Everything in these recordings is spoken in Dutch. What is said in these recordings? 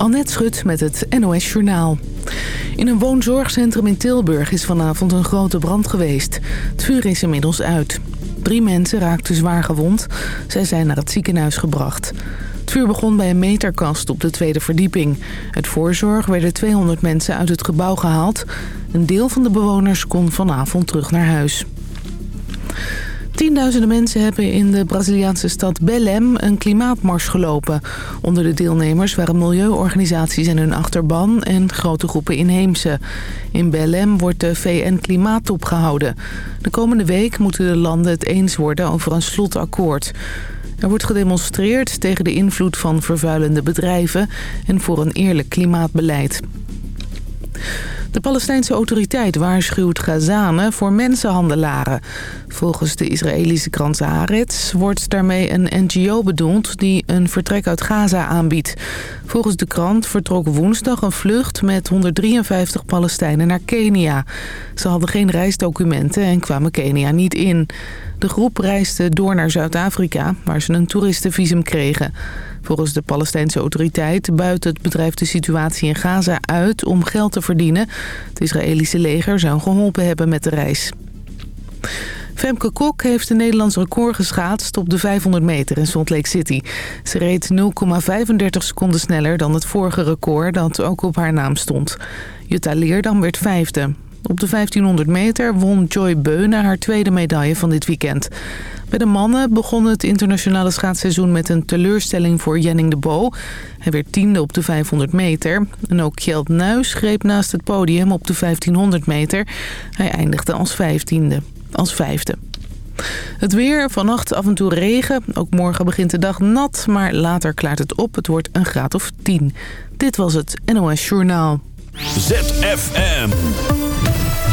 Annette Schut met het NOS Journaal. In een woonzorgcentrum in Tilburg is vanavond een grote brand geweest. Het vuur is inmiddels uit. Drie mensen raakten zwaar gewond. Zij zijn naar het ziekenhuis gebracht. Het vuur begon bij een meterkast op de tweede verdieping. Uit voorzorg werden 200 mensen uit het gebouw gehaald. Een deel van de bewoners kon vanavond terug naar huis. Tienduizenden mensen hebben in de Braziliaanse stad Belém een klimaatmars gelopen. Onder de deelnemers waren milieuorganisaties en hun achterban en grote groepen inheemse. In Belém wordt de VN-klimaattop gehouden. De komende week moeten de landen het eens worden over een slotakkoord. Er wordt gedemonstreerd tegen de invloed van vervuilende bedrijven en voor een eerlijk klimaatbeleid. De Palestijnse autoriteit waarschuwt Gazanen voor mensenhandelaren. Volgens de Israëlische krant Haaretz wordt daarmee een NGO bedoeld die een vertrek uit Gaza aanbiedt. Volgens de krant vertrok woensdag een vlucht met 153 Palestijnen naar Kenia. Ze hadden geen reisdocumenten en kwamen Kenia niet in. De groep reisde door naar Zuid-Afrika, waar ze een toeristenvisum kregen. Volgens de Palestijnse autoriteit buit het bedrijf de situatie in Gaza uit om geld te verdienen. Het Israëlische leger zou geholpen hebben met de reis. Femke Kok heeft een Nederlands record geschaatst op de 500 meter in Salt Lake City. Ze reed 0,35 seconden sneller dan het vorige record dat ook op haar naam stond. Jutta Leerdam werd vijfde. Op de 1500 meter won Joy Beunen haar tweede medaille van dit weekend. Bij de mannen begon het internationale schaatsseizoen met een teleurstelling voor Jenning de Bo. Hij werd tiende op de 500 meter. En ook Kjeld Nuis greep naast het podium op de 1500 meter. Hij eindigde als vijftiende, als vijfde. Het weer, vannacht af en toe regen. Ook morgen begint de dag nat, maar later klaart het op. Het wordt een graad of 10. Dit was het NOS Journaal. ZFM.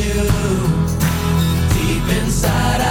You. Deep inside,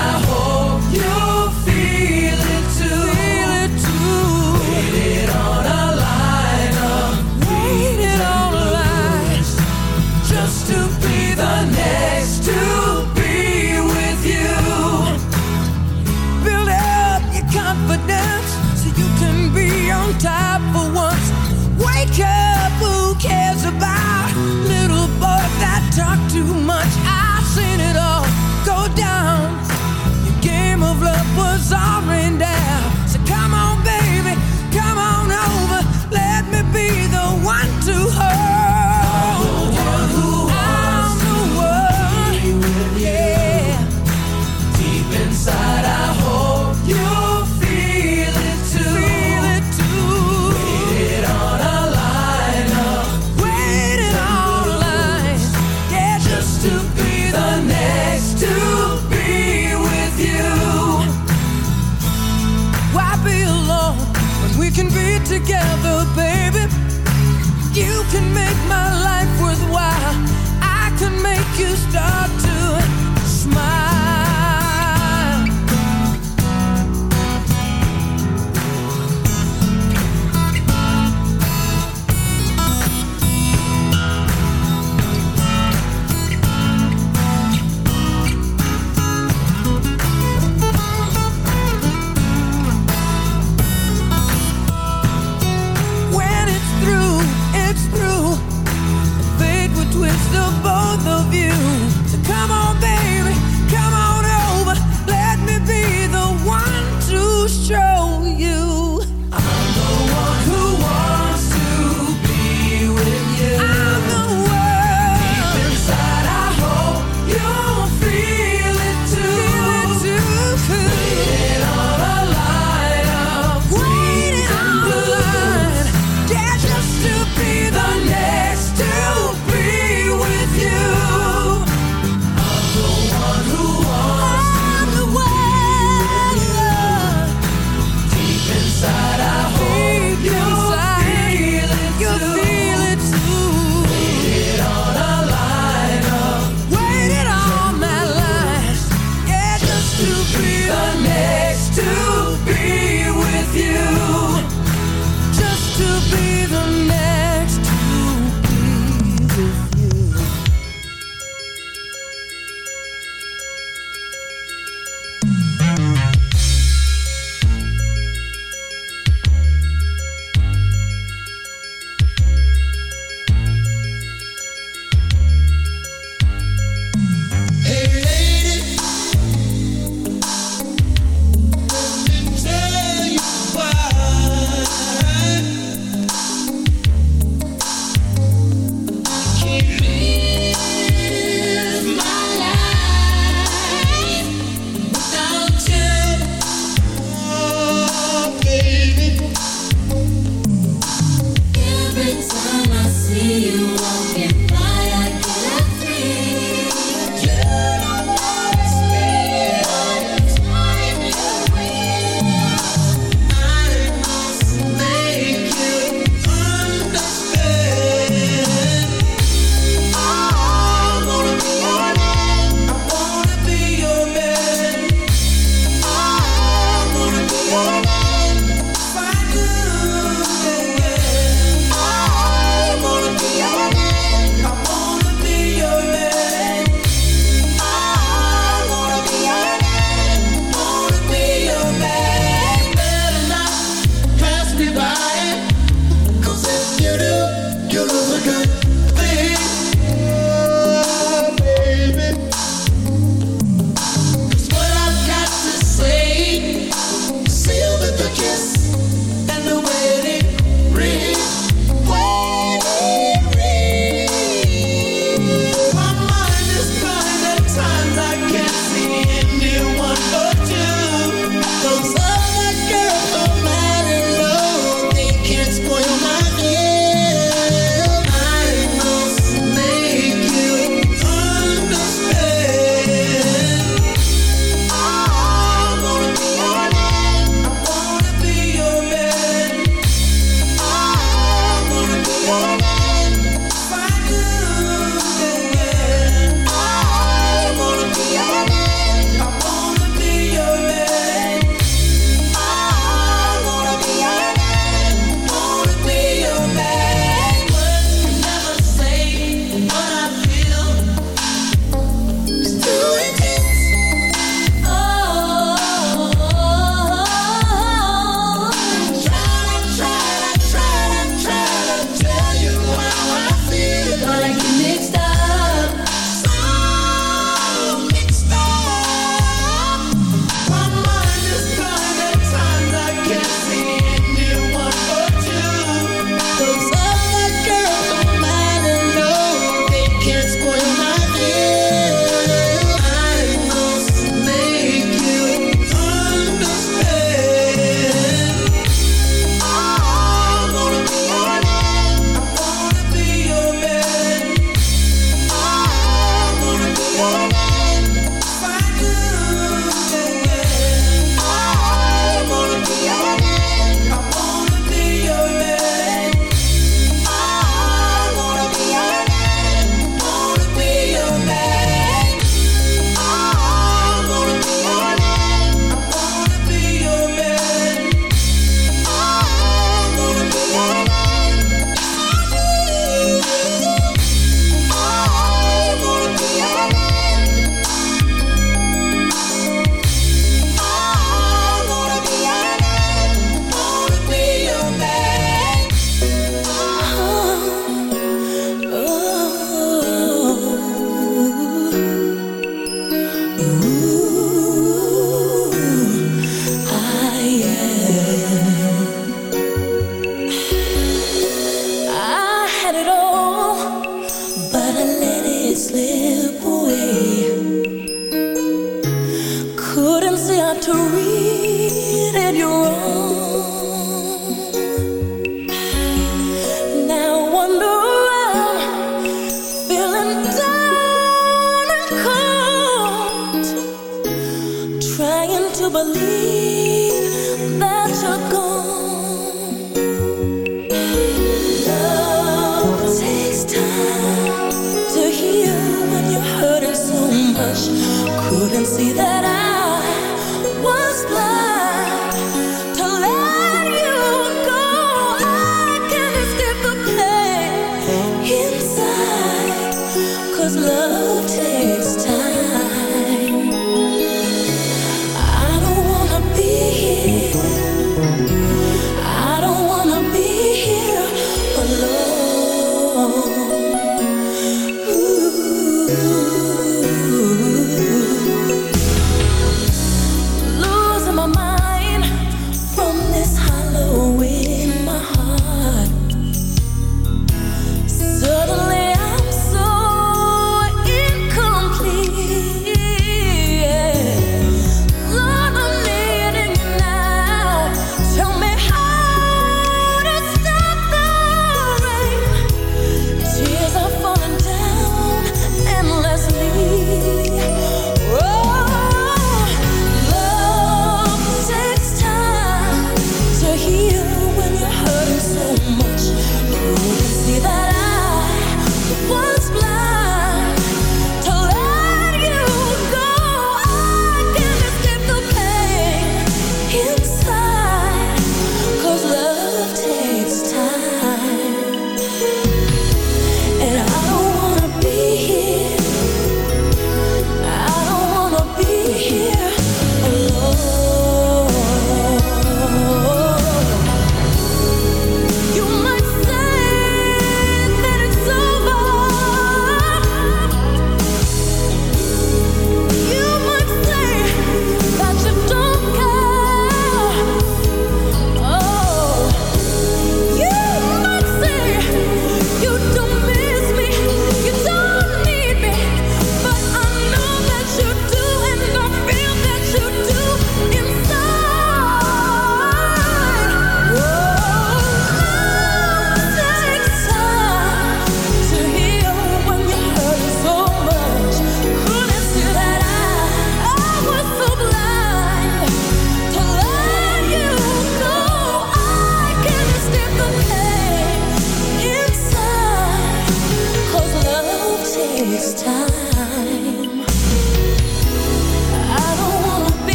couldn't see that?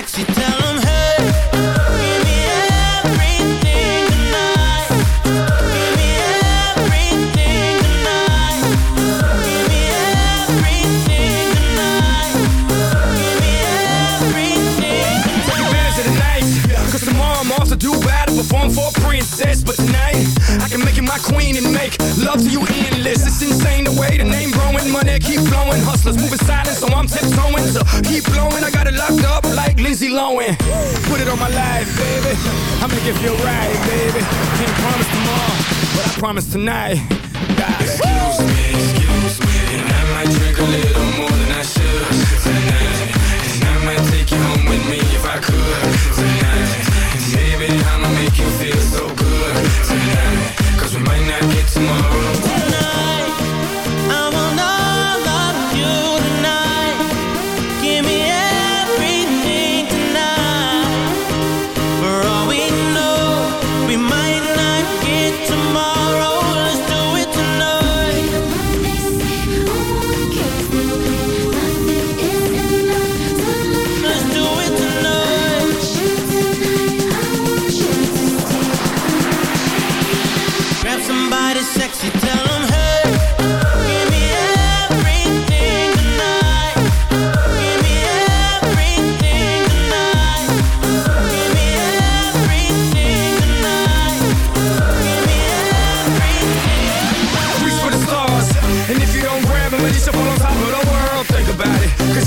sexy, tell promise tomorrow, but I promise tonight. God. Excuse me, excuse me, and I might drink a little more than I should tonight. And I might take you home with me if I could tonight. And baby, I'ma make you feel so good tonight. Cause we might not get tomorrow.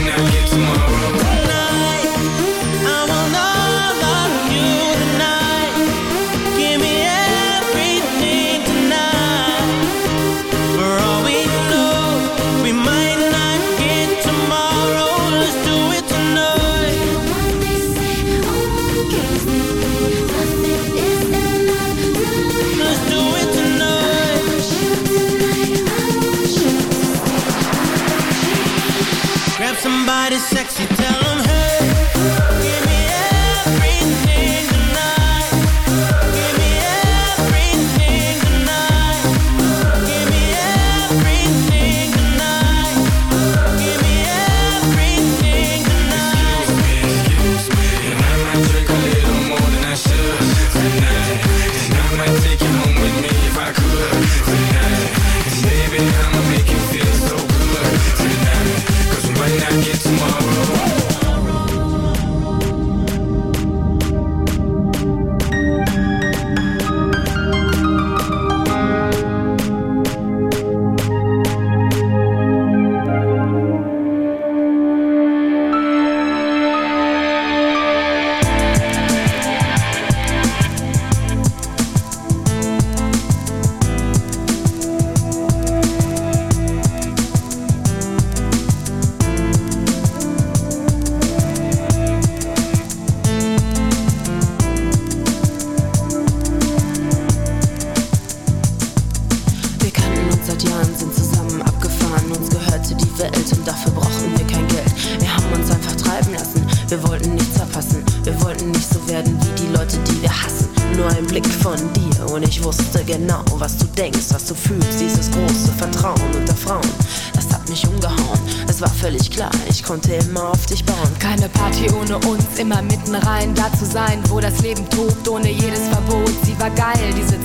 tonight, get tomorrow.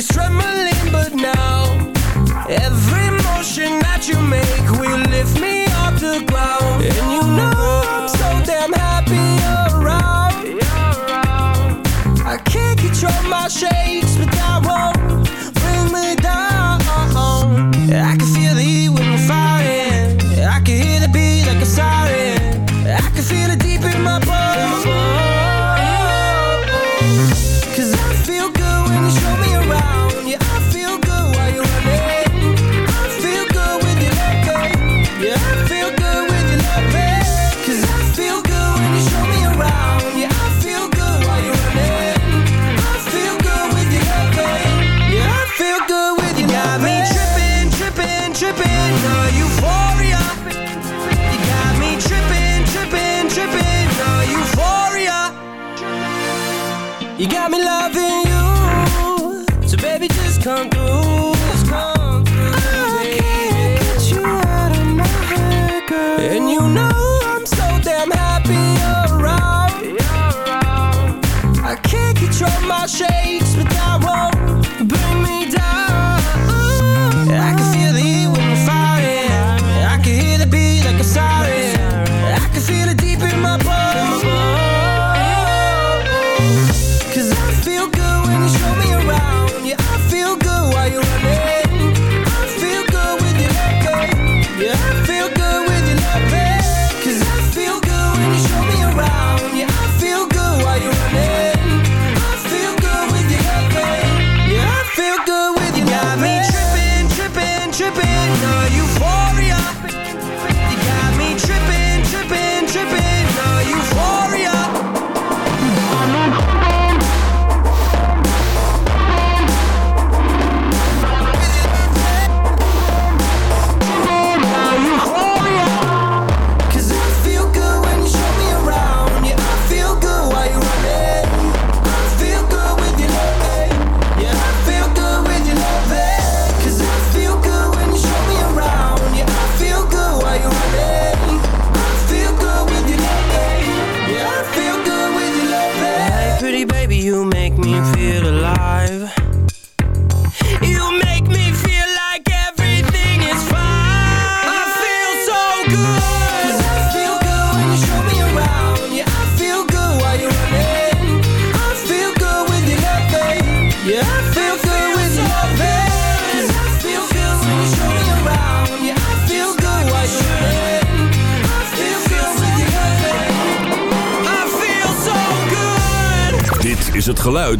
He's trembling, but now every motion that you make will lift me off the ground. And you know I'm so damn happy around. I can't control my shades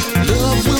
Love